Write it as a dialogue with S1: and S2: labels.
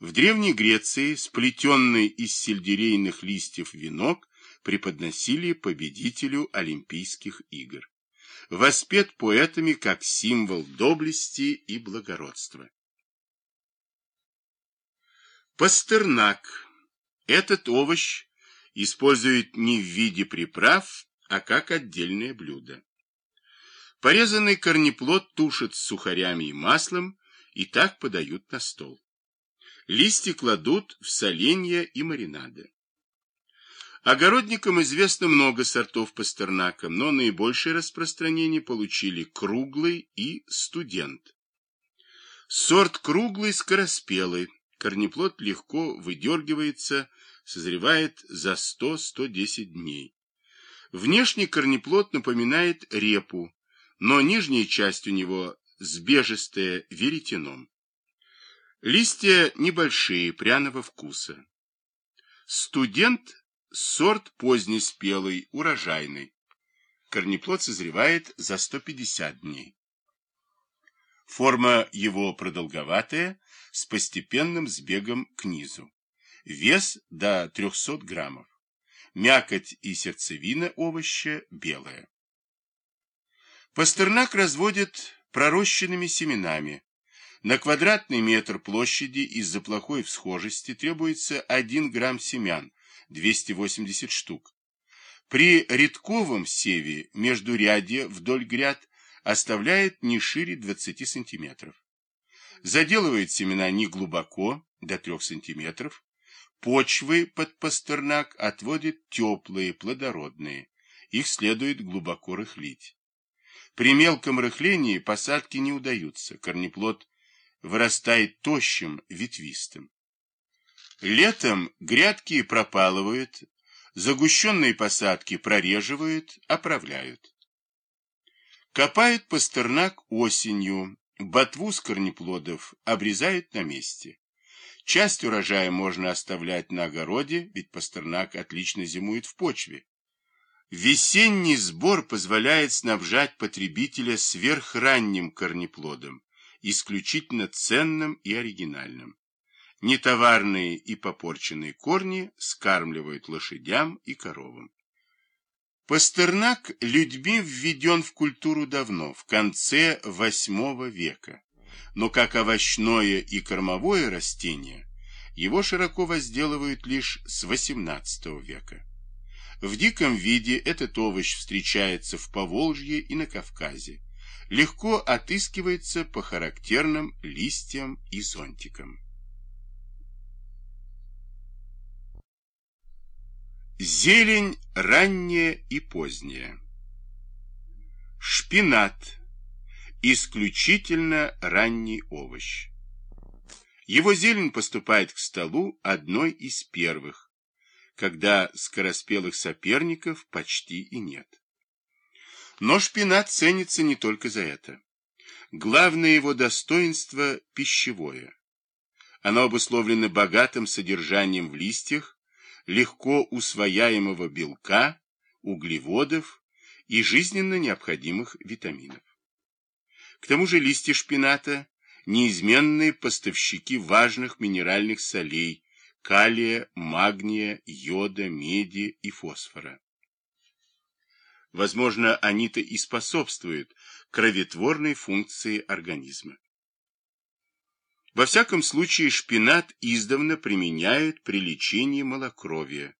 S1: В Древней Греции сплетенный из сельдерейных листьев венок преподносили победителю Олимпийских игр. Воспет поэтами как символ доблести и благородства. Пастернак. Этот овощ используют не в виде приправ, а как отдельное блюдо. Порезанный корнеплод тушат с сухарями и маслом и так подают на стол. Листья кладут в соленья и маринады. Огородникам известно много сортов пастернака, но наибольшее распространение получили круглый и студент. Сорт круглый скороспелый, корнеплод легко выдергивается, созревает за 100-110 дней. Внешний корнеплод напоминает репу, но нижняя часть у него сбежистая веретеном. Листья небольшие, пряного вкуса. Студент – сорт позднеспелый, урожайный. Корнеплод созревает за 150 дней. Форма его продолговатая, с постепенным сбегом к низу. Вес до 300 граммов. Мякоть и сердцевина овоща белая. Пастернак разводит пророщенными семенами. На квадратный метр площади из-за плохой всхожести требуется 1 грамм семян, 280 штук. При редковом севе между рядья вдоль гряд оставляет не шире 20 сантиметров. Заделывает семена не глубоко, до 3 сантиметров. Почвы под пастернак отводит теплые, плодородные. Их следует глубоко рыхлить. При мелком рыхлении посадки не удаются, корнеплод вырастает тощим, ветвистым. Летом грядки пропалывают, загущенные посадки прореживают, оправляют. Копают пастернак осенью, ботву с корнеплодов обрезают на месте. Часть урожая можно оставлять на огороде, ведь пастернак отлично зимует в почве. Весенний сбор позволяет снабжать потребителя сверхранним корнеплодом, исключительно ценным и оригинальным. Нетоварные и попорченные корни скармливают лошадям и коровам. Пастернак людьми введен в культуру давно, в конце VIII века, но как овощное и кормовое растение его широко возделывают лишь с XVIII века. В диком виде этот овощ встречается в Поволжье и на Кавказе. Легко отыскивается по характерным листьям и зонтикам. Зелень ранняя и поздняя. Шпинат. Исключительно ранний овощ. Его зелень поступает к столу одной из первых, когда скороспелых соперников почти и нет. Но шпинат ценится не только за это. Главное его достоинство – пищевое. Оно обусловлено богатым содержанием в листьях, легко усвояемого белка, углеводов и жизненно необходимых витаминов. К тому же листья шпината – неизменные поставщики важных минеральных солей, калия, магния, йода, меди и фосфора. Возможно, они-то и способствуют кроветворной функции организма. Во всяком случае, шпинат издавна применяют при лечении малокровия,